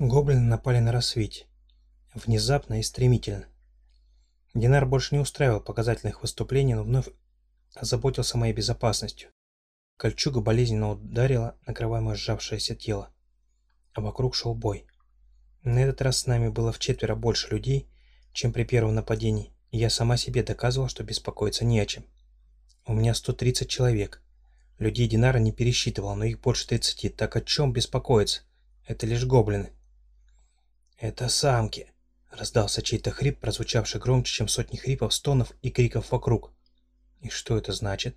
Гоблины напали на рассвете. Внезапно и стремительно. Динар больше не устраивал показательных выступлений, но вновь озаботился моей безопасностью. Кольчуга болезненно ударила, накрывая мое сжавшееся тело. А вокруг шел бой. На этот раз с нами было в четверо больше людей, чем при первом нападении, и я сама себе доказывала, что беспокоиться не о чем. У меня 130 человек. Людей Динара не пересчитывал, но их больше 30, так о чем беспокоиться? Это лишь гоблины. «Это самки!» — раздался чей-то хрип, прозвучавший громче, чем сотни хрипов, стонов и криков вокруг. И что это значит?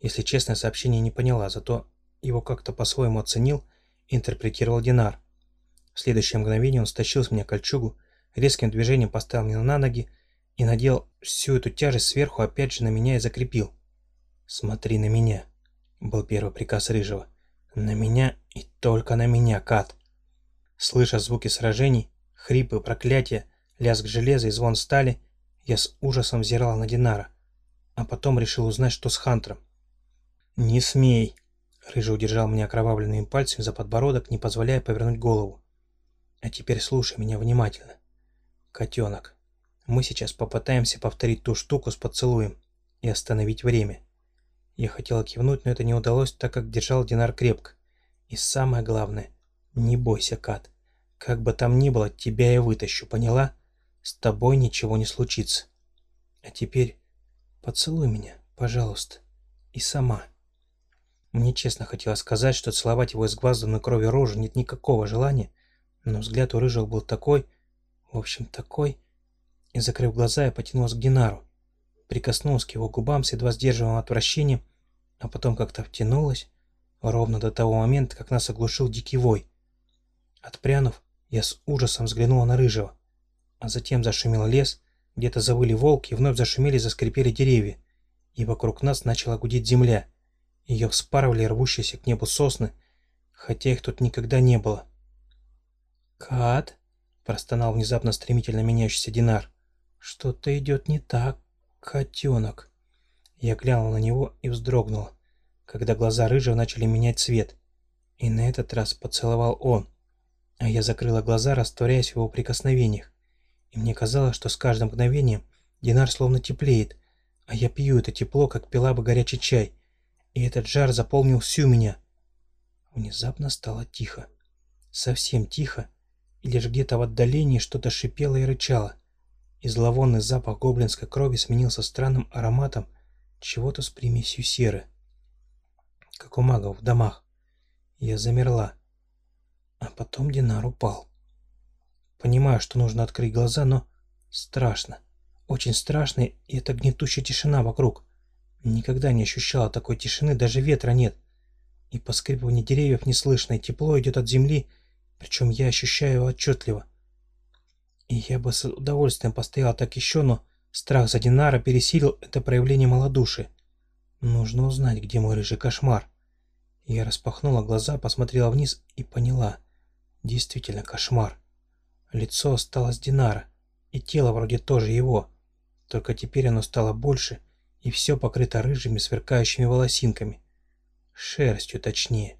Если честное сообщение не поняла, зато его как-то по-своему оценил и интерпретировал Динар. В следующее мгновение он стащил с меня кольчугу, резким движением поставил меня на ноги и надел всю эту тяжесть сверху опять же на меня и закрепил. «Смотри на меня», — был первый приказ Рыжего. «На меня и только на меня, Кат». Слыша звуки сражений, Хрипы, проклятия, лязг железа и звон стали, я с ужасом взирал на Динара, а потом решил узнать, что с Хантером. «Не смей!» Рыжий удержал меня окровавленными пальцами за подбородок, не позволяя повернуть голову. «А теперь слушай меня внимательно. Котенок, мы сейчас попытаемся повторить ту штуку с поцелуем и остановить время». Я хотела кивнуть, но это не удалось, так как держал Динар крепко. И самое главное, не бойся, Кат. Как бы там ни было, тебя я вытащу, поняла? С тобой ничего не случится. А теперь поцелуй меня, пожалуйста. И сама. Мне честно хотелось сказать, что целовать его изгвазданную кровью рожу нет никакого желания, но взгляд у Рыжего был такой, в общем, такой. И, закрыв глаза, я потянулась к Динару. Прикоснулась к его губам с едва сдерживаемым отвращением, а потом как-то втянулась, ровно до того момента, как нас оглушил дикий вой. Отпрянув, я с ужасом взглянула на Рыжего. А затем зашумел лес, где-то завыли волки, вновь зашумели и заскрипели деревья. И вокруг нас начала гудеть земля. Ее вспарывали рвущиеся к небу сосны, хотя их тут никогда не было. «Кат?» – простонал внезапно стремительно меняющийся Динар. «Что-то идет не так, котенок». Я глянула на него и вздрогнула, когда глаза Рыжего начали менять цвет. И на этот раз поцеловал он. А я закрыла глаза, растворяясь в его прикосновениях. И мне казалось, что с каждым мгновением Динар словно теплеет, а я пью это тепло, как пила бы горячий чай. И этот жар заполнил всю меня. Внезапно стало тихо. Совсем тихо, и лишь где-то в отдалении что-то шипело и рычало. И зловонный запах гоблинской крови сменился странным ароматом чего-то с примесью серы. Как у магов в домах. Я замерла а потом Динар упал. Понимаю, что нужно открыть глаза, но страшно. Очень страшно, и это гнетущая тишина вокруг. Никогда не ощущала такой тишины, даже ветра нет. И поскрипывание деревьев не слышно, и тепло идет от земли, причем я ощущаю его отчетливо. И я бы с удовольствием постоял так еще, но страх за Динара пересилил это проявление малодушия. Нужно узнать, где мой рыжий кошмар. Я распахнула глаза, посмотрела вниз и поняла. Действительно кошмар. Лицо осталось Динара, и тело вроде тоже его, только теперь оно стало больше, и все покрыто рыжими сверкающими волосинками. Шерстью точнее,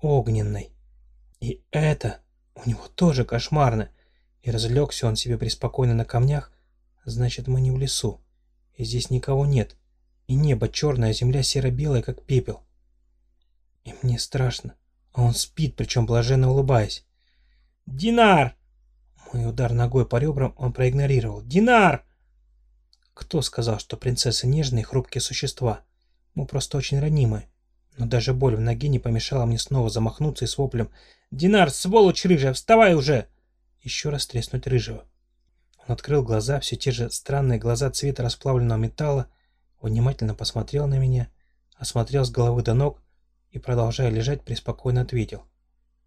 огненной. И это у него тоже кошмарно, и разлегся он себе преспокойно на камнях, значит мы не в лесу, и здесь никого нет, и небо черное, а земля серо-белая, как пепел. И мне страшно, а он спит, причем блаженно улыбаясь. «Динар!» Мой удар ногой по ребрам он проигнорировал. «Динар!» Кто сказал, что принцессы нежные и хрупкие существа? Мы просто очень ранимые. Но даже боль в ноге не помешала мне снова замахнуться и с воплем «Динар, сволочь рыжая, вставай уже!» Еще раз треснуть рыжего. Он открыл глаза, все те же странные глаза цвета расплавленного металла, внимательно посмотрел на меня, осмотрел с головы до ног и, продолжая лежать, преспокойно ответил.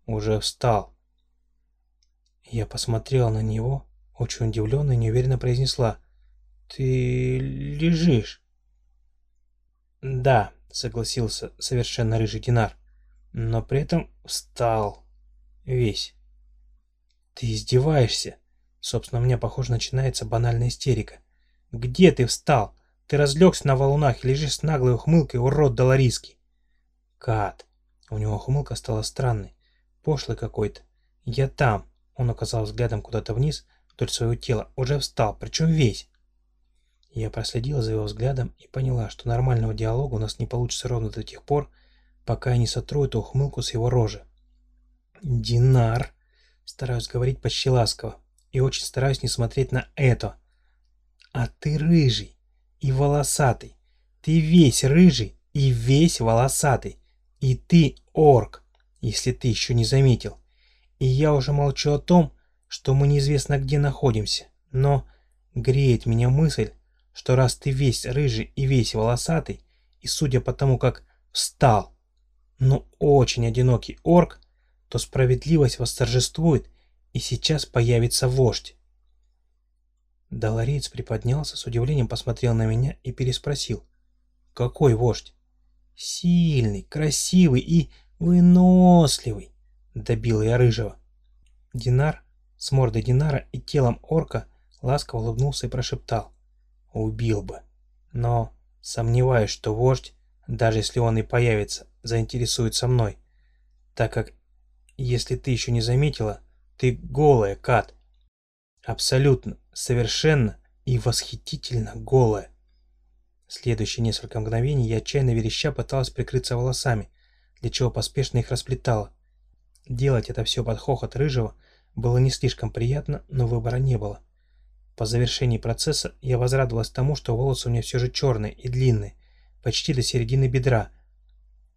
«Уже встал». Я посмотрела на него, очень удивленно и неуверенно произнесла. «Ты лежишь?» «Да», — согласился совершенно рыжий Динар, но при этом встал. Весь. «Ты издеваешься?» Собственно, у меня, похоже, начинается банальная истерика. «Где ты встал? Ты разлегся на валунах и лежишь с наглой ухмылкой, урод доларийский!» «Кат!» У него ухмылка стала странной, пошлой какой-то. «Я там, Он указал взглядом куда-то вниз, вдоль своего тела, уже встал, причем весь. Я проследила за его взглядом и поняла, что нормального диалога у нас не получится ровно до тех пор, пока я не сотру эту ухмылку с его рожи. «Динар!» Стараюсь говорить почти ласково и очень стараюсь не смотреть на это. «А ты рыжий и волосатый. Ты весь рыжий и весь волосатый. И ты орк, если ты еще не заметил. И я уже молчу о том, что мы неизвестно где находимся. Но греет меня мысль, что раз ты весь рыжий и весь волосатый, и судя по тому, как встал, но очень одинокий орк, то справедливость восторжествует, и сейчас появится вождь. Долореец приподнялся, с удивлением посмотрел на меня и переспросил. «Какой вождь?» «Сильный, красивый и выносливый», — добил я рыжего. Динар с мордой Динара и телом орка ласково улыбнулся и прошептал. «Убил бы. Но сомневаюсь, что вождь, даже если он и появится, заинтересуется мной, так как, если ты еще не заметила, ты голая, Кат. Абсолютно, совершенно и восхитительно голая. Следующие несколько мгновений я отчаянно вереща пыталась прикрыться волосами, для чего поспешно их расплетала. Делать это все под хохот рыжего было не слишком приятно, но выбора не было. По завершении процесса я возрадовалась тому, что волосы у меня все же черные и длинные, почти до середины бедра.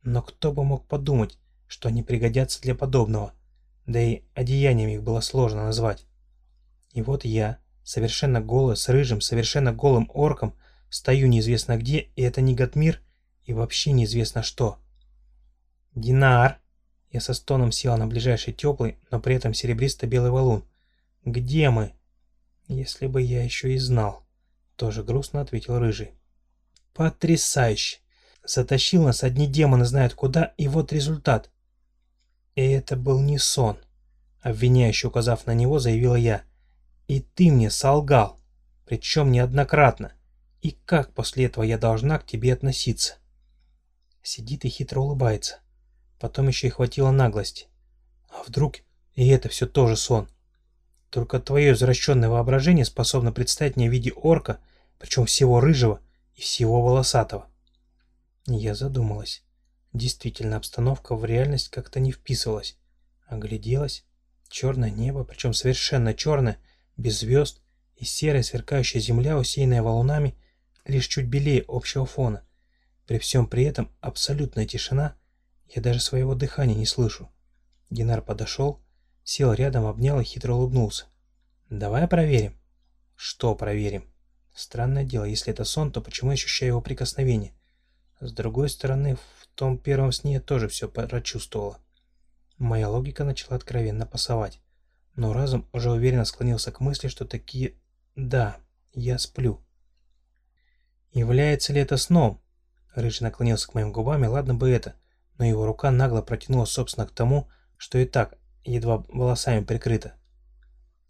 Но кто бы мог подумать, что они пригодятся для подобного, да и одеянием их было сложно назвать. И вот я, совершенно голый, с рыжим, совершенно голым орком, Стою неизвестно где, и это не Гатмир, и вообще неизвестно что. «Динар!» Я со стоном села на ближайший теплый, но при этом серебристо-белый валун. «Где мы?» «Если бы я еще и знал», — тоже грустно ответил Рыжий. «Потрясающе! Затащил нас одни демоны знают куда, и вот результат». «И это был не сон», — обвиняюще указав на него, заявила я. «И ты мне солгал, причем неоднократно. И как после этого я должна к тебе относиться? Сидит и хитро улыбается. Потом еще и хватило наглости. А вдруг и это все тоже сон? Только твое извращенное воображение способно представить мне в виде орка, причем всего рыжего и всего волосатого. Я задумалась. Действительно, обстановка в реальность как-то не вписывалась. Огляделась. Черное небо, причем совершенно черное, без звезд, и серая сверкающая земля, усеянная валунами — лишь чуть белее общего фона. При всем при этом абсолютная тишина, я даже своего дыхания не слышу. Генар подошел, сел рядом, обнял и хитро улыбнулся. «Давай проверим». «Что проверим?» Странное дело, если это сон, то почему я ощущаю его прикосновение? С другой стороны, в том первом сне я тоже все прочувствовала. Моя логика начала откровенно пасовать. Но разум уже уверенно склонился к мысли, что такие... Да, я сплю. Является ли это сном? Рыжий наклонился к моим губам, и ладно бы это, но его рука нагло протянула собственно к тому, что и так едва волосами прикрыто.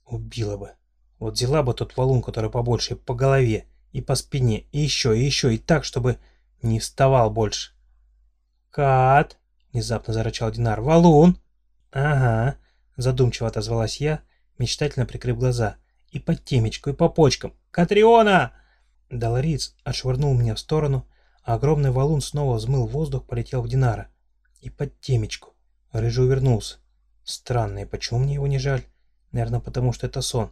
Убила бы. Вот взяла бы тот валун, который побольше, по голове, и по спине, и еще, и еще, и так, чтобы не вставал больше. «Кат!» — внезапно зарычал Динар. «Валун!» «Ага», — задумчиво отозвалась я, мечтательно прикрыв глаза. «И по темечку, и по почкам. Катриона!» Долориец отшвырнул меня в сторону, а огромный валун снова взмыл воздух, полетел в Динара. И под темечку. Рыжий увернулся. Странно, и почему мне его не жаль? Наверное, потому что это сон.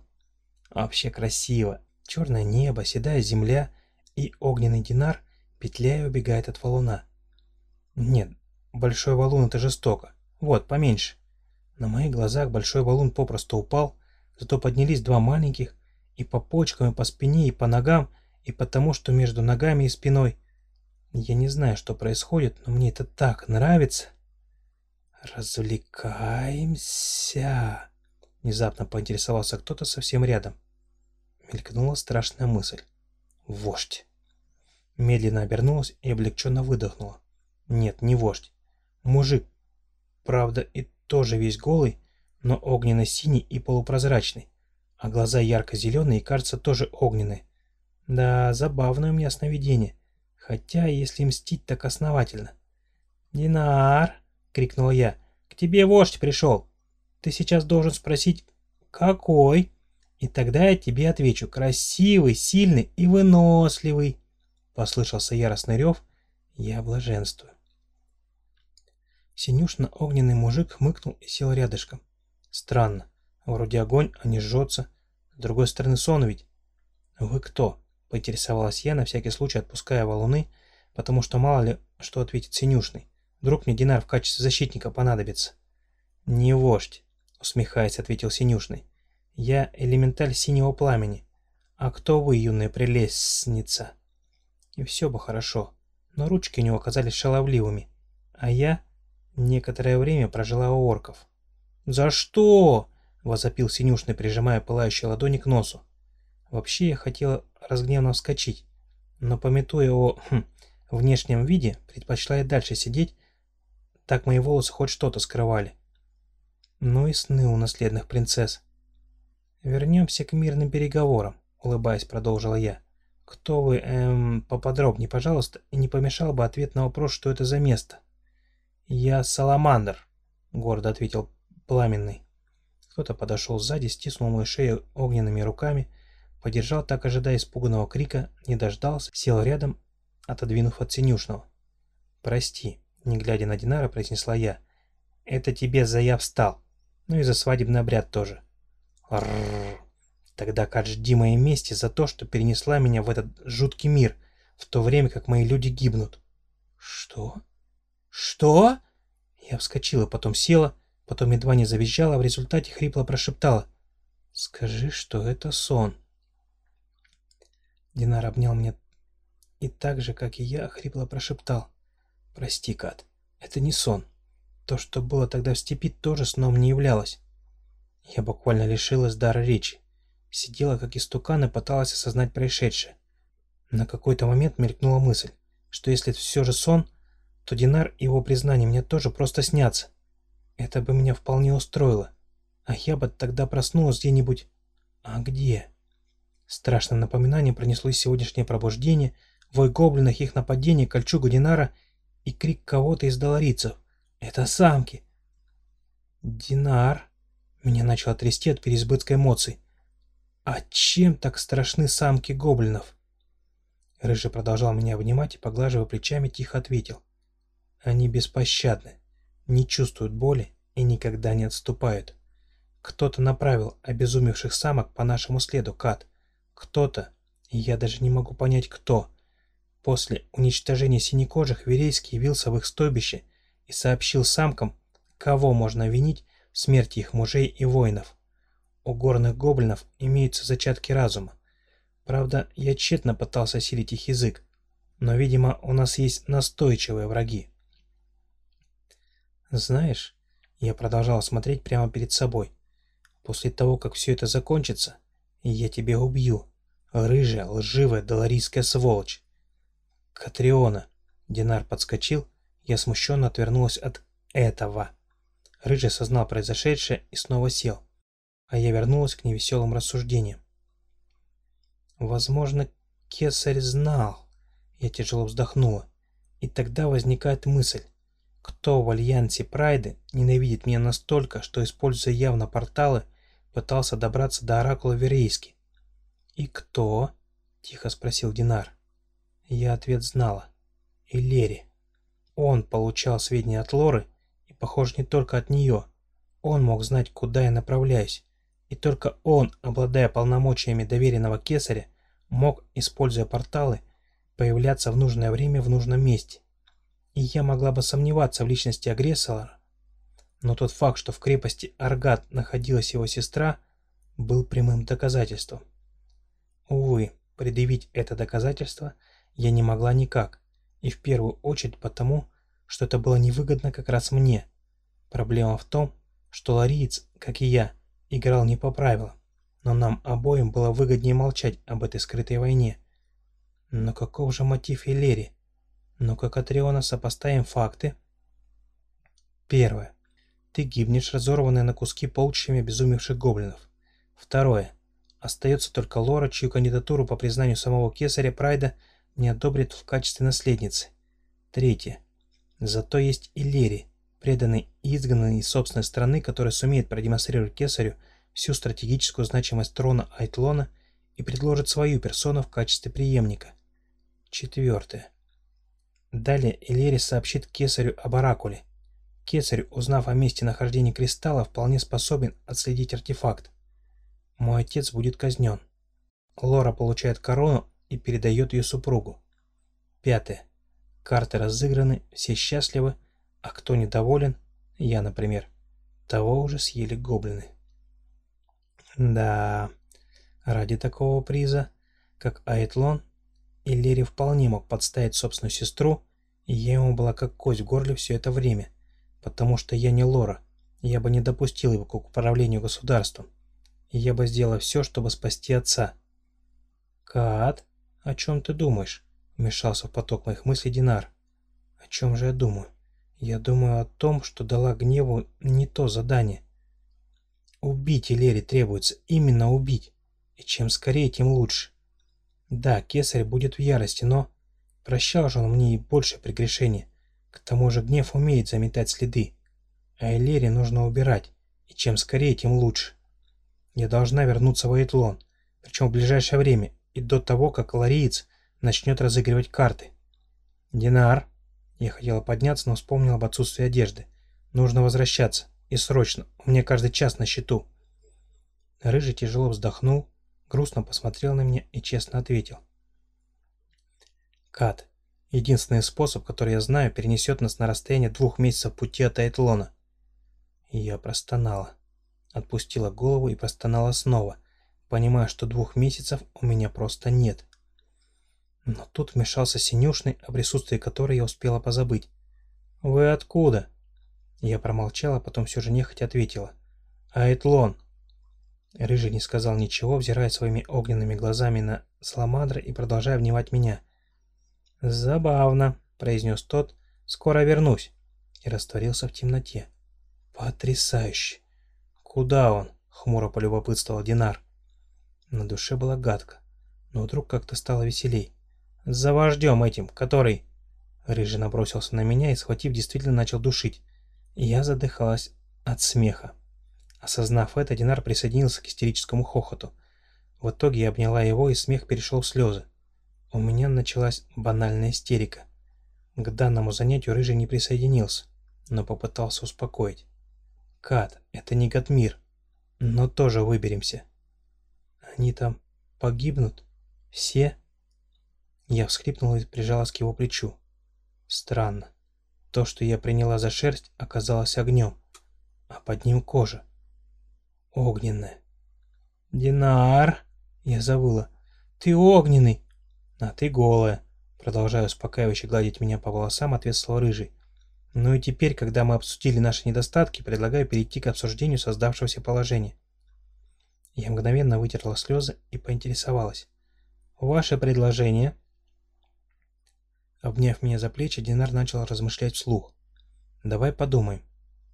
вообще красиво. Черное небо, седая земля и огненный Динар, петляя, убегает от валуна. Нет, большой валун это жестоко. Вот, поменьше. На моих глазах большой валун попросту упал, зато поднялись два маленьких, и по почкам, и по спине, и по ногам, и потому, что между ногами и спиной. Я не знаю, что происходит, но мне это так нравится. «Развлекаемся!» Внезапно поинтересовался кто-то совсем рядом. Мелькнула страшная мысль. «Вождь!» Медленно обернулась и облегченно выдохнула. «Нет, не вождь. Мужик. Правда, и тоже весь голый, но огненно-синий и полупрозрачный. А глаза ярко-зеленые и, кажется, тоже огненные. Да, забавное у меня сновидение. Хотя, если мстить, так основательно. «Динар!» — крикнул я. «К тебе вождь пришел. Ты сейчас должен спросить, какой? И тогда я тебе отвечу, красивый, сильный и выносливый. Послышался яростный рев, я блаженствую. Синюшно-огненный мужик хмыкнул и сел рядышком. Странно, вроде огонь, а не жжется. С другой стороны, сон ведь. Вы кто? Поинтересовалась я, на всякий случай отпуская валуны, потому что мало ли, что ответит Синюшный. Вдруг мне Динар в качестве защитника понадобится. «Не вождь», — усмехаясь, ответил Синюшный. «Я элементаль синего пламени. А кто вы, юная прелестница?» И все бы хорошо, но ручки у него оказались шаловливыми. А я некоторое время прожила у орков. «За что?» — возопил Синюшный, прижимая пылающие ладони к носу. Вообще я хотела разгневанно вскочить, но, пометуя о хм, внешнем виде, предпочла и дальше сидеть, так мои волосы хоть что-то скрывали. Ну и сны у наследных принцесс. Вернемся к мирным переговорам, улыбаясь, продолжила я. Кто вы, эм, поподробнее, пожалуйста, и не помешал бы ответ на вопрос, что это за место. Я Саламандр, гордо ответил Пламенный. Кто-то подошел сзади, стиснул мою шею огненными руками, подержал, так ожидая испуганного крика, не дождался, сел рядом, отодвинув от синюшного. «Прости», — не глядя на Динара, произнесла я. «Это тебе за я встал. Ну и за свадебный обряд тоже». Рррр. Тогда как жди моей мести за то, что перенесла меня в этот жуткий мир, в то время как мои люди гибнут. Что? Что? Я вскочила, потом села, потом едва не завизжала, в результате хрипло прошептала. Скажи, что это сон. Динар обнял меня и так же, как и я, хрипло прошептал. «Прости, Кат, это не сон. То, что было тогда в степи, тоже сном не являлось». Я буквально лишилась дара речи. Сидела, как истукан, и пыталась осознать происшедшее. На какой-то момент мелькнула мысль, что если это все же сон, то Динар и его признание мне тоже просто снятся. Это бы меня вполне устроило. А я бы тогда проснулась где-нибудь... А где? Страшное напоминание пронеслось сегодняшнее пробуждение, вой гоблинах, их нападение, кольчугу Динара и крик кого-то из доларицев. «Это самки!» «Динар!» Меня начало трясти от переизбытка эмоций. «А чем так страшны самки гоблинов?» Рыжий продолжал меня обнимать и, поглаживая плечами, тихо ответил. «Они беспощадны, не чувствуют боли и никогда не отступают. Кто-то направил обезумевших самок по нашему следу, Кат. Кто-то, и я даже не могу понять, кто, После уничтожения синекожих Верейский явился в их стойбище и сообщил самкам, кого можно винить в смерти их мужей и воинов. У горных гоблинов имеются зачатки разума. Правда, я тщетно пытался осилить их язык, но, видимо, у нас есть настойчивые враги. Знаешь, я продолжал смотреть прямо перед собой. После того, как все это закончится, я тебя убью, рыжая, лживая доларийская сволочь. «Катриона!» Динар подскочил, я смущенно отвернулась от этого. Рыжий осознал произошедшее и снова сел, а я вернулась к невеселым рассуждениям. Возможно, кесарь знал. Я тяжело вздохнула. И тогда возникает мысль, кто в альянсе Прайды ненавидит меня настолько, что, используя явно порталы, пытался добраться до Оракула Верейски? «И кто?» — тихо спросил Динар. Я ответ знала. И. Он получал сведения от Лоры, и, похоже, не только от нее. Он мог знать, куда я направляюсь. И только он, обладая полномочиями доверенного кесаря, мог, используя порталы, появляться в нужное время в нужном месте. И я могла бы сомневаться в личности агрессора, но тот факт, что в крепости Аргат находилась его сестра, был прямым доказательством. Увы, предъявить это доказательство – я не могла никак, и в первую очередь потому, что это было невыгодно как раз мне. Проблема в том, что лариец, как и я, играл не по правилам, но нам обоим было выгоднее молчать об этой скрытой войне. Но каков же мотив Элери? Ну-ка, Катриона, сопоставим факты. Первое. Ты гибнешь, разорванная на куски полчищами обезумевших гоблинов. Второе. Остается только Лора, чью кандидатуру по признанию самого Кесаря Прайда – не одобрит в качестве наследницы. Третье. Зато есть и Лери, преданный и изгнанный из собственной страны, который сумеет продемонстрировать кесарю всю стратегическую значимость трона Айтлона и предложит свою персону в качестве преемника. Четвертое. Далее Элери сообщит Кесарю об Оракуле. Кесарь, узнав о месте нахождения кристалла, вполне способен отследить артефакт. Мой отец будет казнен. Лора получает корону и передает ее супругу. Пятое. Карты разыграны, все счастливы, а кто недоволен, я, например, того уже съели гоблины. Да, ради такого приза, как Айтлон, Иллири вполне мог подставить собственную сестру, и я ему была как кость в горле все это время, потому что я не Лора, я бы не допустил его к управлению государством, я бы сделала все, чтобы спасти отца. «Кат, о чем ты думаешь?» — вмешался в поток моих мыслей Динар. «О чем же я думаю? Я думаю о том, что дала гневу не то задание. Убить Илери требуется, именно убить. И чем скорее, тем лучше. Да, кесарь будет в ярости, но... Прощал же он мне и больше прегрешения. К тому же гнев умеет заметать следы. А Элере нужно убирать, и чем скорее, тем лучше. Я должна вернуться в Айтлон, причем в ближайшее время, и до того, как лариец начнет разыгрывать карты. «Динар!» Я хотела подняться, но вспомнил об отсутствии одежды. Нужно возвращаться. И срочно. У меня каждый час на счету. Рыжий тяжело вздохнул, грустно посмотрел на меня и честно ответил. Кат, единственный способ, который я знаю, перенесет нас на расстояние двух месяцев пути от Айтлона. Я простонала. Отпустила голову и простонала снова, понимая, что двух месяцев у меня просто нет. Но тут вмешался Синюшный, о присутствии которой я успела позабыть. «Вы откуда?» Я промолчала, потом все же нехотя ответила. «Айтлон!» Рыжий не сказал ничего, взирая своими огненными глазами на Саламандра и продолжая внимать меня. «Забавно», — произнес тот, — «скоро вернусь», и растворился в темноте. «Потрясающе!» «Куда он?» — хмуро полюбопытствовал Динар. На душе было гадко, но вдруг как-то стало веселей. «За вождем этим, который...» Рыжий набросился на меня и, схватив, действительно начал душить. Я задыхалась от смеха. Осознав это, Динар присоединился к истерическому хохоту. В итоге я обняла его, и смех перешел в слезы. У меня началась банальная истерика. К данному занятию Рыжий не присоединился, но попытался успокоить. «Кат, это не Гатмир, но тоже выберемся». «Они там погибнут? Все?» Я всхлипнула и прижалась к его плечу. Странно. То, что я приняла за шерсть, оказалось огнем, а под ним кожа. Огненная. «Динар!» Я завыла. «Ты огненный!» «А ты голая!» Продолжая успокаивающе гладить меня по волосам, ответствовал Рыжий. «Ну и теперь, когда мы обсудили наши недостатки, предлагаю перейти к обсуждению создавшегося положения». Я мгновенно вытерла слезы и поинтересовалась. «Ваше предложение?» Обняв меня за плечи, Динар начал размышлять вслух. «Давай подумаем.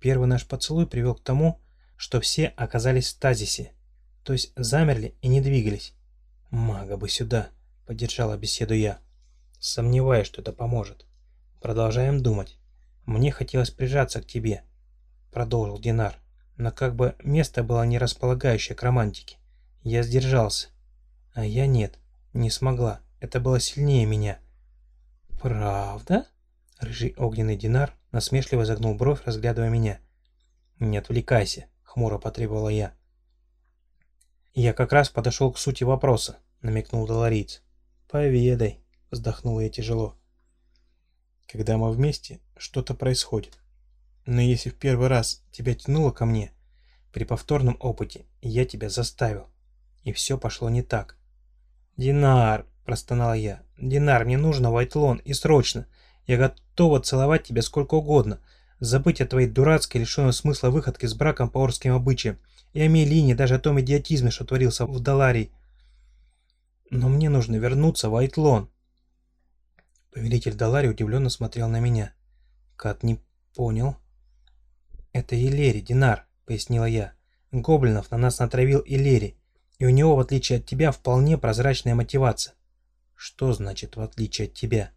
Первый наш поцелуй привел к тому, что все оказались в стазисе, то есть замерли и не двигались. Мага бы сюда!» — поддержала беседу я. Сомневаюсь, что это поможет. Продолжаем думать. Мне хотелось прижаться к тебе, — продолжил Динар, но как бы место было не располагающее к романтике. Я сдержался. А я нет, не смогла. Это было сильнее меня. «Правда?» Рыжий огненный динар насмешливо загнул бровь, разглядывая меня. «Не отвлекайся», — хмуро потребовала я. «Я как раз подошел к сути вопроса», — намекнул Долориц. «Поведай», — вздохнул я тяжело. «Когда мы вместе, что-то происходит. Но если в первый раз тебя тянуло ко мне, при повторном опыте я тебя заставил, и все пошло не так». «Динар!» – простонал я. «Динар, мне нужно Вайтлон, и срочно. Я готова целовать тебя сколько угодно. Забыть о твоей дурацкой, лишенной смысла выходке с браком по орским обычаям. И о Мелине, даже о том идиотизме, что творился в Даларии. Но мне нужно вернуться в Айтлон». Повелитель Далари удивленно смотрел на меня. Кат не понял. «Это Илери, Динар», — пояснила я. «Гоблинов на нас натравил Илери, и у него, в отличие от тебя, вполне прозрачная мотивация. Что значит «в отличие от тебя»?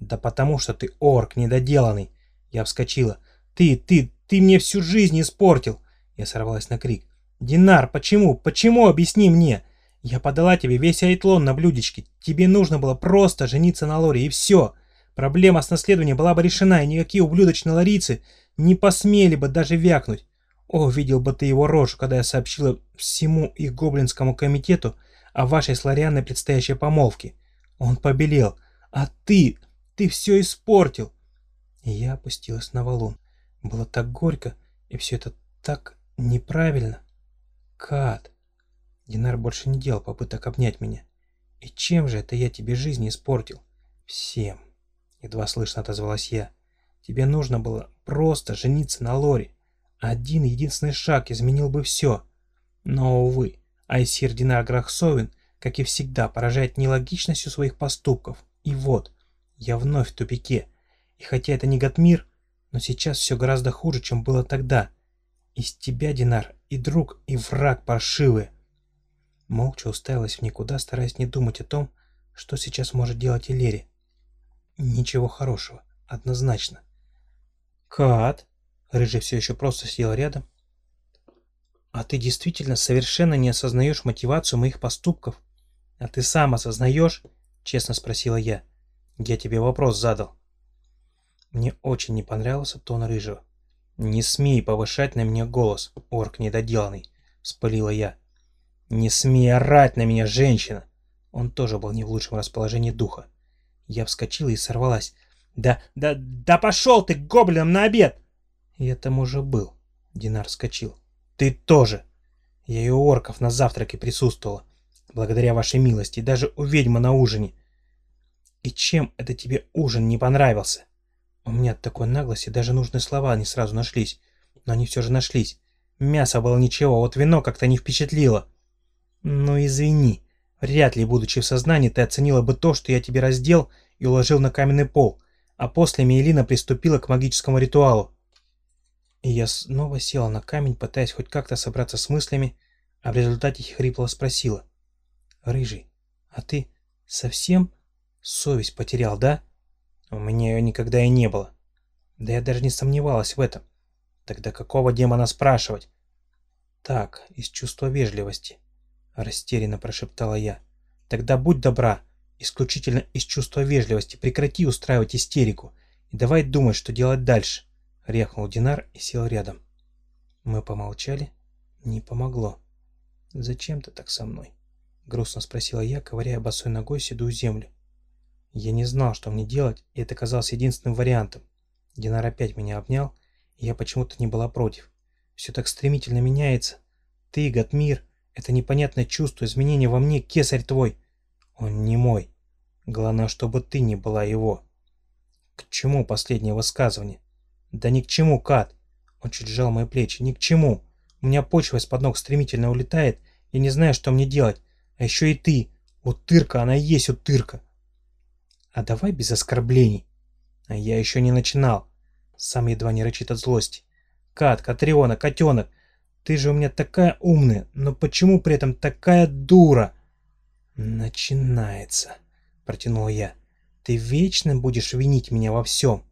Да потому что ты орк недоделанный. Я вскочила. Ты, ты, ты мне всю жизнь испортил. Я сорвалась на крик. Динар, почему? Почему? Объясни мне! Я подала тебе весь айтлон на блюдечке. Тебе нужно было просто жениться на Лоре, и все. Проблема с наследованием была бы решена, и никакие ублюдочные ларицы не посмели бы даже вякнуть. О, видел бы ты его рожу, когда я сообщила всему их гоблинскому комитету о вашей с Лорианной предстоящей помолвке. Он побелел. А ты, ты все испортил. И я опустилась на валун. Было так горько, и все это так неправильно. Кат. Динар больше не делал попыток обнять меня. И чем же это я тебе жизнь испортил? Всем. Едва слышно отозвалась я. Тебе нужно было просто жениться на Лоре. Один единственный шаг изменил бы все. Но, увы, Айсир Динар Грахсовин, как и всегда, поражает нелогичностью своих поступков. И вот, я вновь в тупике. И хотя это не Гатмир, но сейчас все гораздо хуже, чем было тогда. Из тебя, Динар, и друг, и враг паршивые. Молча уставилась в никуда, стараясь не думать о том, что сейчас может делать Элери. Ничего хорошего, однозначно. «Кат!» Рыжий все еще просто сидел рядом. «А ты действительно совершенно не осознаешь мотивацию моих поступков? А ты сам осознаешь?» — честно спросила я. «Я тебе вопрос задал». Мне очень не понравился тон Рыжего. «Не смей повышать на меня голос, орк недоделанный», — спалила я. «Не смей орать на меня, женщина!» Он тоже был не в лучшем расположении духа. Я вскочила и сорвалась. «Да, да, да пошел ты к гоблинам на обед!» «Я там уже был», — Динар вскочил. «Ты тоже!» Я и у орков на завтраке присутствовала, благодаря вашей милости, даже у ведьмы на ужине. И чем это тебе ужин не понравился? У меня от такой наглости даже нужные слова не сразу нашлись, но они все же нашлись. Мясо было ничего, вот вино как-то не впечатлило. Ну извини, вряд ли, будучи в сознании, ты оценила бы то, что я тебе раздел и уложил на каменный пол, а после Мейлина приступила к магическому ритуалу. И я снова села на камень, пытаясь хоть как-то собраться с мыслями, а в результате хрипло спросила. «Рыжий, а ты совсем совесть потерял, да?» У меня ее никогда и не было. Да я даже не сомневалась в этом. Тогда какого демона спрашивать? Так, из чувства вежливости. Растерянно прошептала я. Тогда будь добра, исключительно из чувства вежливости, прекрати устраивать истерику и давай думать, что делать дальше. Рехнул Динар и сел рядом. Мы помолчали. Не помогло. «Зачем ты так со мной?» Грустно спросила я, ковыряя босой ногой седую землю. Я не знал, что мне делать, и это казалось единственным вариантом. Динар опять меня обнял, и я почему-то не была против. Все так стремительно меняется. Ты, Гатмир, это непонятное чувство, изменения во мне, кесарь твой. Он не мой. Главное, чтобы ты не была его. К чему последнее высказывание? Да ни к чему, Кат. Он чуть сжал мои плечи. Ни к чему. У меня почва из-под ног стремительно улетает, я не знаю, что мне делать. А еще и ты. Утырка, она и есть утырка. А давай без оскорблений. А я еще не начинал. Сам едва не рычит от злости. Кат, Катриона, котенок, ты же у меня такая умная, но почему при этом такая дура? Начинается, протянул я. Ты вечно будешь винить меня во всем.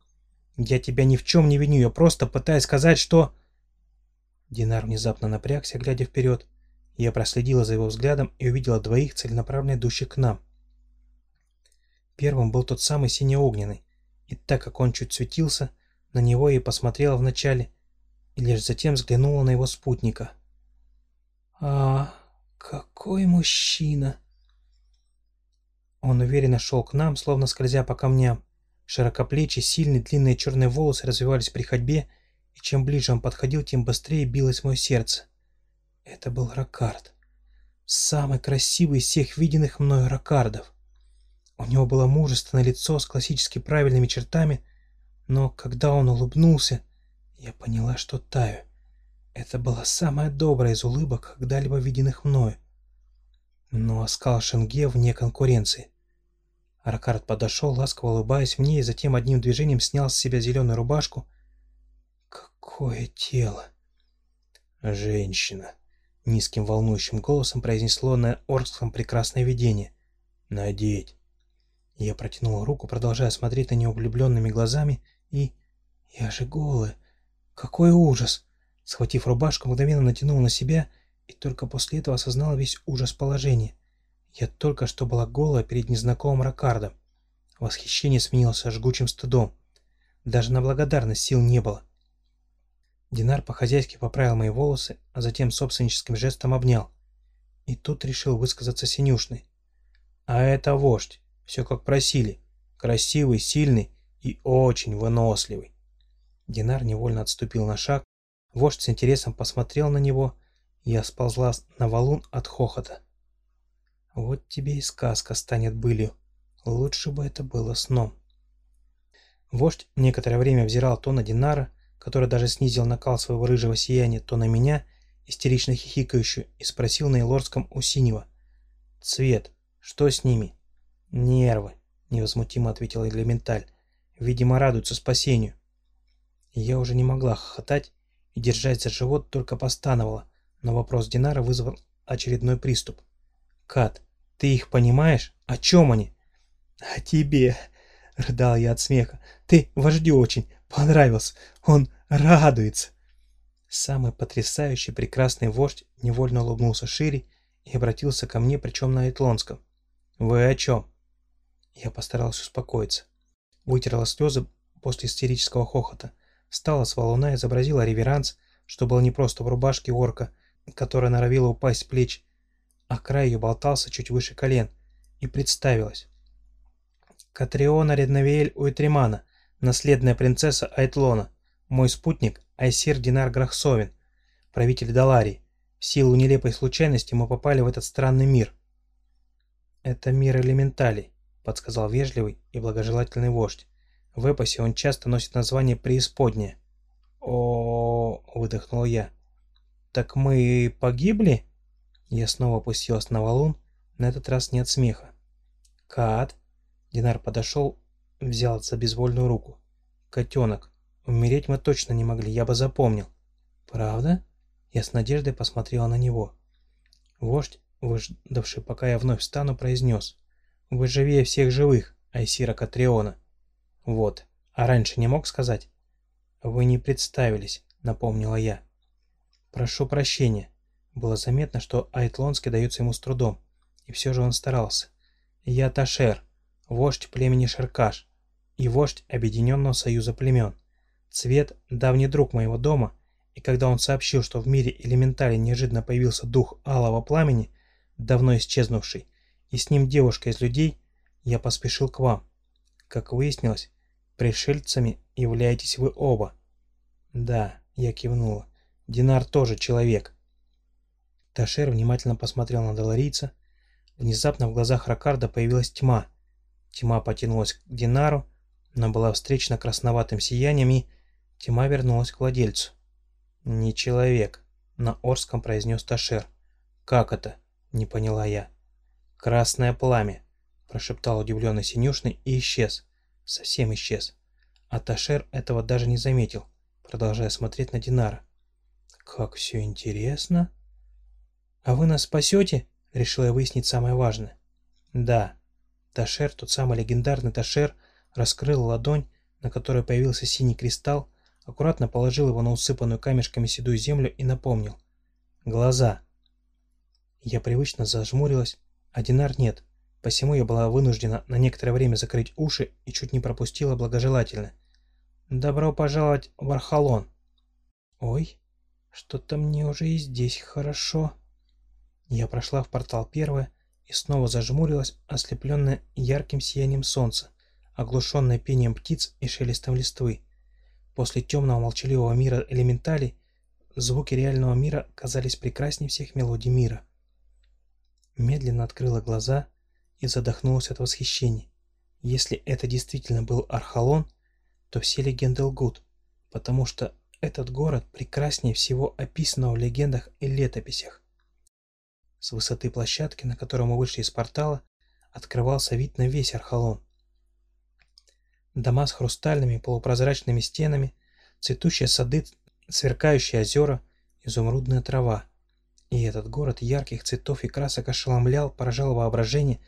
Я тебя ни в чем не виню, я просто пытаюсь сказать, что... Динар внезапно напрягся, глядя вперед. Я проследила за его взглядом и увидела двоих целенаправленно идущих к нам. Первым был тот самый сине-огненный, и так как он чуть светился, на него я и посмотрела вначале, и лишь затем взглянула на его спутника. «А, какой мужчина!» Он уверенно шел к нам, словно скользя по камням. Широкоплечий, сильный, длинные черные волосы развивались при ходьбе, и чем ближе он подходил, тем быстрее билось мое сердце. Это был Ракард. Самый красивый из всех виденных мною Ракардов. У него было мужественное лицо с классически правильными чертами, но когда он улыбнулся, я поняла, что таю. Это была самая добрая из улыбок, когда-либо виденных мною. Но оскал Шенге вне конкуренции. Аркард подошел, ласково улыбаясь мне, и затем одним движением снял с себя зеленую рубашку. Какое тело! Женщина! Низким волнующим голосом произнесло на оркском прекрасное видение. Надеть! Я протянула руку, продолжая смотреть на него влюбленными глазами, и... Я же голая! Какой ужас! Схватив рубашку, мгновенно натянул на себя и только после этого осознала весь ужас положения. Я только что была голая перед незнакомым Ракардом. Восхищение сменилось жгучим стыдом. Даже на благодарность сил не было. Динар по-хозяйски поправил мои волосы, а затем собственническим жестом обнял. И тут решил высказаться синюшный. А это вождь, все как просили. Красивый, сильный и очень выносливый. Динар невольно отступил на шаг, вождь с интересом посмотрел на него, и я сползла на валун от хохота. Вот тебе и сказка станет былью. Лучше бы это было сном. Вождь некоторое время взирал то на Динара, который даже снизил накал своего рыжего сияния, то на меня, истерично хихикающую, и спросил на Илорском у синего. «Цвет, что с ними?» «Нервы», — невозмутимо ответил Элементаль. «Видимо, радуются спасению». И я уже не могла хохотать и держать за живот только постановала, но вопрос Динара вызвал очередной приступ. «Кат, ты их понимаешь? О чем они?» «О тебе!» — рыдал я от смеха. «Ты вождю очень понравился. Он радуется!» Самый потрясающий прекрасный вождь невольно улыбнулся шире и обратился ко мне, причем на Этлонском. «Вы о чем?» Я постарался успокоиться. Вытерла слезы после истерического хохота. Встала с валуна, изобразила реверанс, что было не просто в рубашке орка, которая норовила упасть с плеч, а край ее болтался чуть выше колен, и представилась. Катриона Редновиэль Уэтримана, наследная принцесса Айтлона, мой спутник Айсир Динар Грахсовин, правитель Даларии. В силу нелепой случайности мы попали в этот странный мир. «Это мир элементалей», — подсказал вежливый и благожелательный вождь. В эпосе он часто носит название «Преисподняя». О, выдохнул я. «Так мы погибли?» Я снова опустилась на валун, на этот раз не от смеха. «Кат!» Динар подошел, взял за безвольную руку. «Котенок, умереть мы точно не могли, я бы запомнил». «Правда?» Я с надеждой посмотрела на него. Вождь, выждавший, пока я вновь встану, произнес. «Вы живее всех живых, Айсира Катриона». «Вот, а раньше не мог сказать?» «Вы не представились», — напомнила я. «Прошу прощения». Было заметно, что Айтлонский дается ему с трудом, и все же он старался. «Я Ташер, вождь племени Шеркаш и вождь Объединенного Союза Племен. Цвет – давний друг моего дома, и когда он сообщил, что в мире элементарий неожиданно появился дух алого пламени, давно исчезнувший, и с ним девушка из людей, я поспешил к вам. Как выяснилось, пришельцами являетесь вы оба. Да, я кивнула. Динар тоже человек. Ташер внимательно посмотрел на Долорийца. Внезапно в глазах Ракарда появилась тьма. Тьма потянулась к Динару, но была встречена красноватым сиянием, и тьма вернулась к владельцу. «Не человек», — на Орском произнес Ташер. «Как это?» — не поняла я. «Красное пламя», — прошептал удивленный Синюшный и исчез. Совсем исчез. А Ташер этого даже не заметил, продолжая смотреть на Динара. «Как все интересно!» «А вы нас спасете?» — решила я выяснить самое важное. «Да». Ташер, тот самый легендарный Ташер, раскрыл ладонь, на которой появился синий кристалл, аккуратно положил его на усыпанную камешками седую землю и напомнил. «Глаза». Я привычно зажмурилась, а Динар нет, посему я была вынуждена на некоторое время закрыть уши и чуть не пропустила благожелательно. «Добро пожаловать в Архалон!» «Ой, что-то мне уже и здесь хорошо!» Я прошла в портал первое и снова зажмурилась, ослепленная ярким сиянием солнца, оглушенная пением птиц и шелестом листвы. После темного молчаливого мира элементалей звуки реального мира казались прекраснее всех мелодий мира. Медленно открыла глаза и задохнулась от восхищения. Если это действительно был Архалон, то все легенды лгут, потому что этот город прекраснее всего описанного в легендах и летописях. С высоты площадки, на которую мы вышли из портала, открывался вид на весь Архалон. Дома с хрустальными полупрозрачными стенами, цветущие сады, сверкающие озера, изумрудная трава. И этот город ярких цветов и красок ошеломлял, поражал воображение,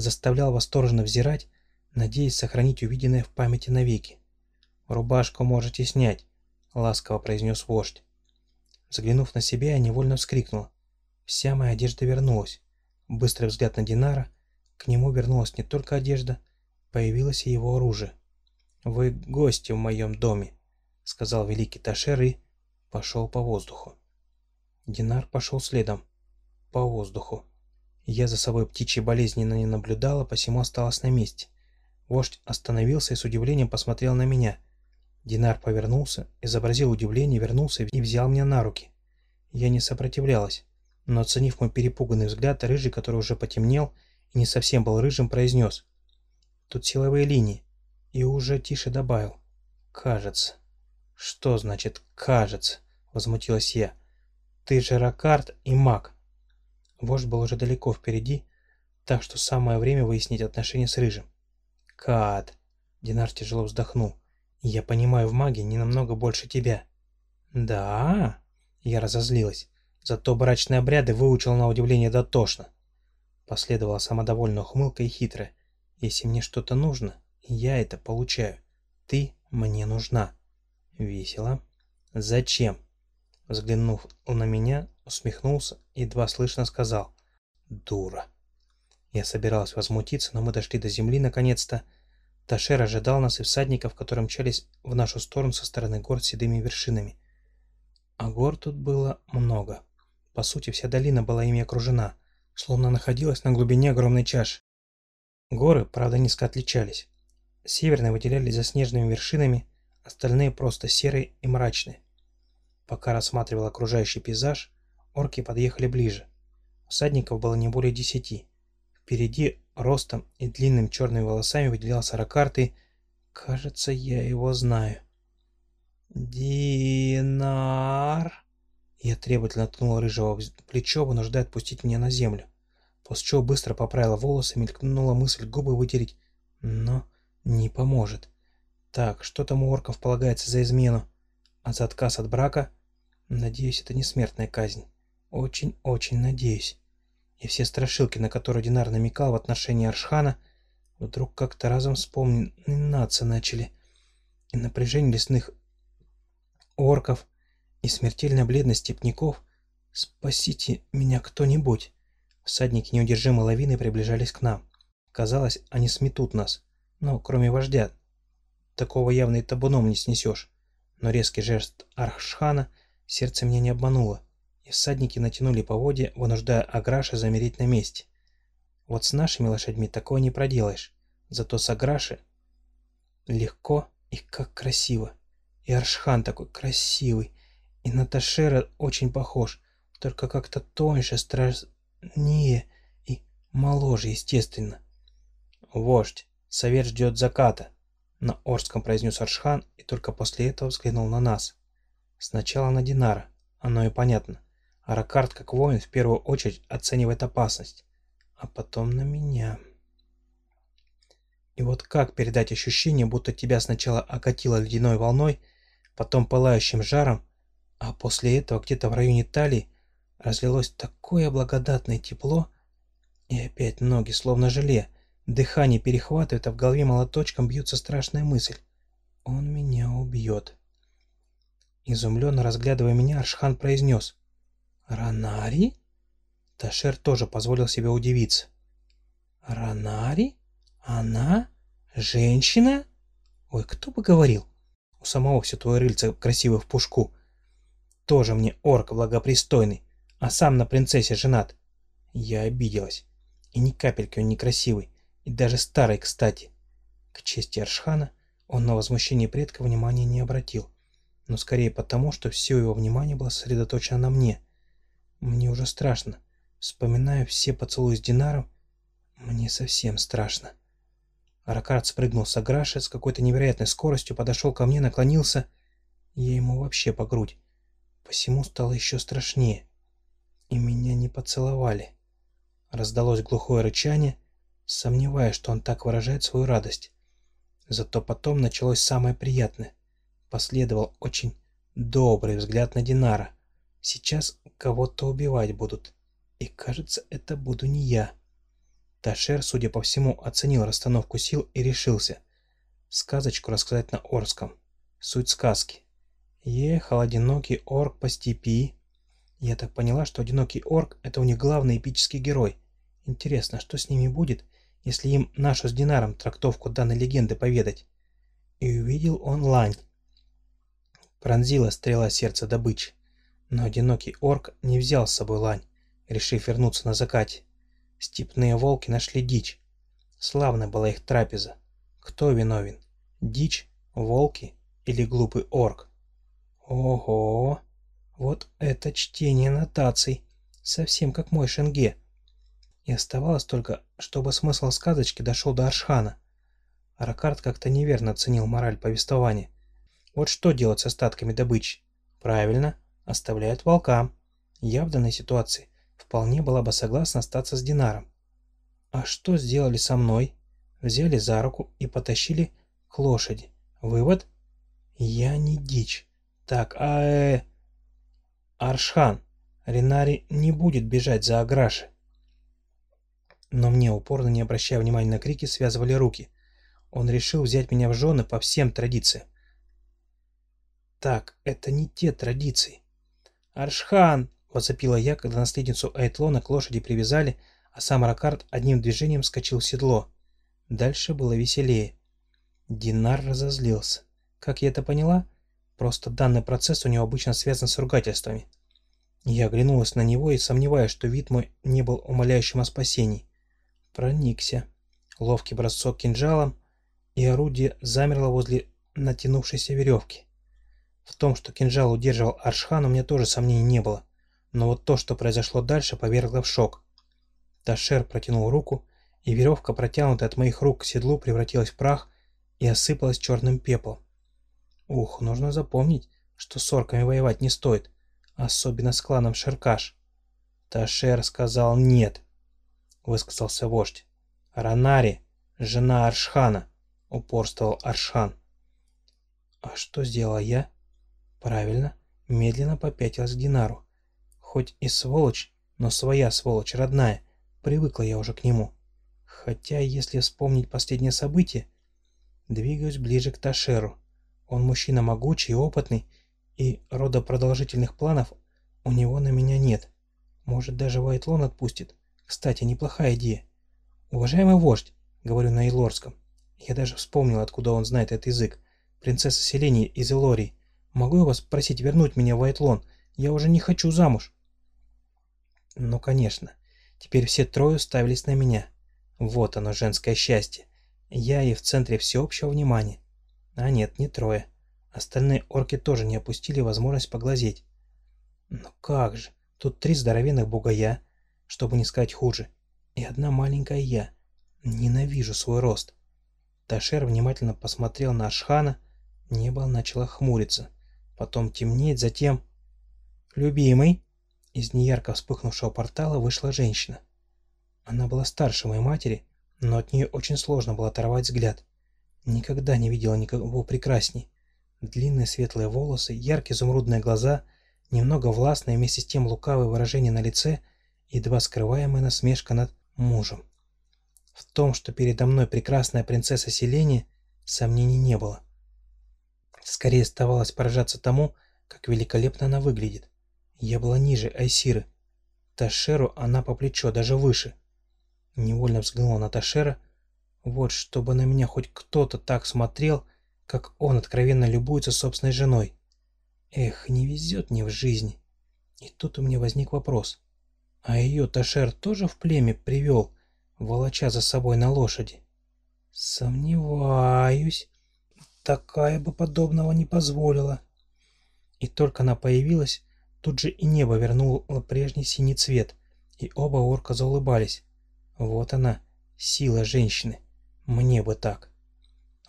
заставлял восторженно взирать, надеясь сохранить увиденное в памяти навеки. «Рубашку можете снять», — ласково произнес вождь. Взглянув на себя, я невольно вскрикнула. Вся моя одежда вернулась. Быстрый взгляд на Динара. К нему вернулась не только одежда, появилось и его оружие. «Вы гости в моем доме», — сказал великий Ташер и пошел по воздуху. Динар пошел следом. По воздуху. Я за собой птичьей болезненно не наблюдала, посему осталась на месте. Вождь остановился и с удивлением посмотрел на меня. Динар повернулся, изобразил удивление, вернулся и взял меня на руки. Я не сопротивлялась, но оценив мой перепуганный взгляд, рыжий, который уже потемнел и не совсем был рыжим, произнес. Тут силовые линии. И уже тише добавил. Кажется. Что значит «кажется»? Возмутилась я. Ты же Ракард и маг. Вождь был уже далеко впереди, так что самое время выяснить отношения с Рыжим. Кад. Динар тяжело вздохнул. Я понимаю в магии не намного больше тебя. Да? Я разозлилась. Зато брачные обряды выучил на удивление дотошно. Последовала самодовольная ухмылка и хитрая. Если мне что-то нужно, я это получаю. Ты мне нужна. Весело. Зачем? Взглянув на меня, усмехнулся и едва слышно сказал. Дура. Я собиралась возмутиться, но мы дошли до земли наконец-то. Ташер ожидал нас и всадников, которые мчались в нашу сторону со стороны гор с седыми вершинами. А гор тут было много. По сути, вся долина была ими окружена, словно находилась на глубине огромной чаши. Горы, правда, низко отличались. Северные выделялись заснеженными вершинами, остальные просто серые и мрачные. Пока рассматривал окружающий пейзаж, орки подъехали ближе. Всадников было не более десяти. Впереди ростом и длинными черными волосами выделялся Ракарт Кажется, я его знаю. «Динар!» Я требовательно ткнул рыжего в плечо, вынуждая отпустить меня на землю. После чего быстро поправила волосы, мелькнула мысль губы вытереть, но не поможет. Так, что там у орков полагается за измену? А за отказ от брака? Надеюсь, это не смертная казнь. Очень-очень надеюсь. И все страшилки, на которые Динар намекал в отношении Аршхана, вдруг как-то разом вспоминаться начали. И напряжение лесных орков, и смертельная бледность степняков. Спасите меня кто-нибудь. Всадники неудержимой лавины приближались к нам. Казалось, они сметут нас. Но кроме вождя, такого явно и табуном не снесешь. Но резкий жест Архшхана сердце меня не обмануло, и всадники натянули поводья, вынуждая Аграши замереть на месте. Вот с нашими лошадьми такое не проделаешь, зато с Аграши легко и как красиво. И Аршхан такой красивый, и на Ташера очень похож, только как-то тоньше, страж не и моложе, естественно. Вождь, совет ждет заката, на Орском произнес Аршхан и только после этого взглянул на нас. Сначала на Динара, оно и понятно. Аракард, как воин, в первую очередь оценивает опасность, а потом на меня. И вот как передать ощущение, будто тебя сначала окатило ледяной волной, потом пылающим жаром, а после этого где-то в районе талии разлилось такое благодатное тепло, и опять ноги словно желе, дыхание перехватывает, а в голове молоточком бьется страшная мысль. Он меня убьет. Изумленно разглядывая меня, Аршхан произнес. «Ранари?» Ташер тоже позволил себе удивиться. «Ранари? Она? Женщина? Ой, кто бы говорил? У самого все твое рыльце красивое в пушку. Тоже мне орк благопристойный а сам на принцессе женат. Я обиделась. И ни капельки он некрасивый, и даже старый, кстати. К чести Аршхана, он на возмущение предка внимания не обратил, но скорее потому, что все его внимание было сосредоточено на мне. Мне уже страшно. Вспоминаю все поцелуи с Динаром, мне совсем страшно. Аракард спрыгнул с Аграши с какой-то невероятной скоростью, подошел ко мне, наклонился. Я ему вообще по грудь. Посему стало еще страшнее и меня не поцеловали. Раздалось глухое рычание, сомневаясь, что он так выражает свою радость. Зато потом началось самое приятное. Последовал очень добрый взгляд на Динара. Сейчас кого-то убивать будут. И кажется, это буду не я. Ташер, судя по всему, оценил расстановку сил и решился. Сказочку рассказать на Орском. Суть сказки. Ехал одинокий орк по степи, Я так поняла, что одинокий орк — это у них главный эпический герой. Интересно, что с ними будет, если им нашу с Динаром трактовку данной легенды поведать? И увидел он лань. Пронзила стрела сердца добычи. Но одинокий орк не взял с собой лань, решив вернуться на закате. Степные волки нашли дичь. Славная была их трапеза. Кто виновен? Дичь, волки или глупый орк? Ого! Вот это чтение нотаций! Совсем как мой Шенге. И оставалось только, чтобы смысл сказочки дошел до Аршхана. Аракард как-то неверно оценил мораль повествования. Вот что делать с остатками добычи? Правильно, оставляют волкам. Я в данной ситуации вполне была бы согласна остаться с Динаром. А что сделали со мной? Взяли за руку и потащили к лошади. Вывод? Я не дичь. Так, а э... Аршхан, Ренари не будет бежать за Аграши. Но мне, упорно не обращая внимания на крики, связывали руки. Он решил взять меня в жены по всем традициям. Так, это не те традиции. «Аршхан!» — возопила я, когда наследницу Айтлона к лошади привязали, а сам Ракард одним движением скочил в седло. Дальше было веселее. Динар разозлился. Как я это поняла? Просто данный процесс у него обычно связан с ругательствами. Я оглянулась на него и сомневаюсь, что вид мой не был умоляющим о спасении. Проникся. Ловкий бросок кинжалом, и орудие замерло возле натянувшейся веревки. В том, что кинжал удерживал Аршхан, у меня тоже сомнений не было. Но вот то, что произошло дальше, повергло в шок. Ташер протянул руку, и веревка, протянутая от моих рук к седлу, превратилась в прах и осыпалась черным пеплом. Ух, нужно запомнить, что с орками воевать не стоит, особенно с кланом Шеркаш. Ташер сказал «нет», — высказался вождь. «Ранари, жена Аршхана», — упорствовал Аршхан. «А что сделала я?» Правильно, медленно попятилась к Динару. Хоть и сволочь, но своя сволочь, родная. Привыкла я уже к нему. Хотя, если вспомнить последнее событие, двигаюсь ближе к Ташеру. Он мужчина могучий и опытный, и рода продолжительных планов у него на меня нет. Может, даже Вайтлон отпустит. Кстати, неплохая идея. «Уважаемый вождь», — говорю на Илорском, я даже вспомнил, откуда он знает этот язык, принцесса Селения из Элории. Могу я вас просить вернуть меня в Айтлон? Я уже не хочу замуж. Ну, конечно. Теперь все трое ставились на меня. Вот оно, женское счастье. Я и в центре всеобщего внимания. А нет, не трое. Остальные орки тоже не опустили возможность поглазеть. Ну как же, тут три здоровенных бугая, чтобы не сказать хуже, и одна маленькая я. Ненавижу свой рост. Ташер внимательно посмотрел на Ашхана, небо начало хмуриться потом темнеть, затем... «Любимый!» Из неярко вспыхнувшего портала вышла женщина. Она была старше моей матери, но от нее очень сложно было оторвать взгляд. Никогда не видела никого прекрасней. Длинные светлые волосы, яркие изумрудные глаза, немного властное вместе с тем лукавое выражение на лице, едва скрываемая насмешка над мужем. В том, что передо мной прекрасная принцесса Селения, сомнений не было. Скорее оставалось поражаться тому, как великолепно она выглядит. Я была ниже Айсиры. Ташеру она по плечо, даже выше. Невольно взглянула на Ташера. Вот чтобы на меня хоть кто-то так смотрел, как он откровенно любуется собственной женой. Эх, не везет мне в жизни. И тут у меня возник вопрос. А ее Ташер тоже в племя привел, волоча за собой на лошади? Сомневаюсь. Такая бы подобного не позволила. И только она появилась, тут же и небо вернуло прежний синий цвет, и оба орка заулыбались. Вот она, сила женщины. Мне бы так.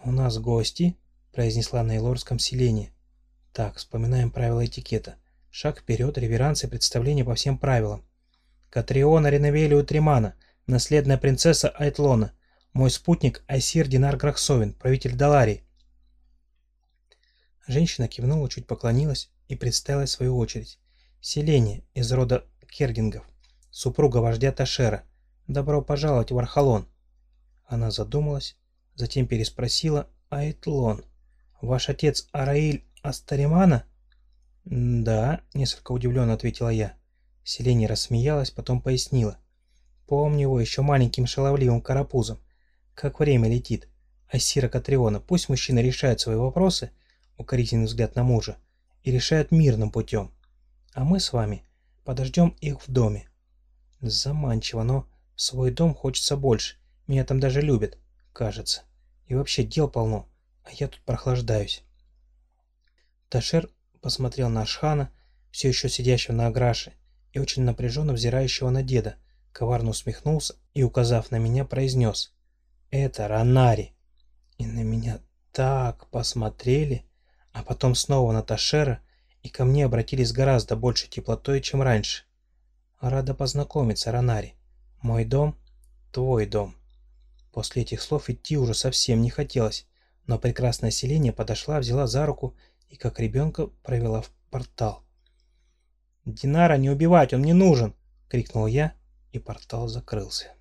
«У нас гости», — произнесла на Элорском селении. «Так, вспоминаем правила этикета. Шаг вперед, реверанс и представление по всем правилам. Катриона Ренавелию Тримана, наследная принцесса Айтлона. Мой спутник Айсир Динар Грахсовин, правитель Даларии. Женщина кивнула, чуть поклонилась и представила свою очередь. Селение из рода Кергингов, супруга вождя Ташера. Добро пожаловать в Архалон. Она задумалась, затем переспросила Айтлон. Ваш отец Араиль Астаримана? Да, несколько удивленно ответила я. Селение рассмеялась, потом пояснила. Помню его еще маленьким шаловливым карапузом. Как время летит. Ассира Катриона, пусть мужчина решает свои вопросы, укорительный взгляд на мужа, и решает мирным путем. А мы с вами подождем их в доме. Заманчиво, но в свой дом хочется больше. Меня там даже любят, кажется. И вообще дел полно, а я тут прохлаждаюсь. Ташер посмотрел на Ашхана, все еще сидящего на аграше, и очень напряженно взирающего на деда, коварно усмехнулся и, указав на меня, произнес «Это Ранари!» И на меня так посмотрели, а потом снова на Ташера, и ко мне обратились гораздо больше теплотой, чем раньше. Рада познакомиться, Ранари. Мой дом — твой дом. После этих слов идти уже совсем не хотелось, но прекрасное селение подошла, взяла за руку и как ребенка провела в портал. «Динара не убивать, он не нужен!» — крикнул я, и портал закрылся.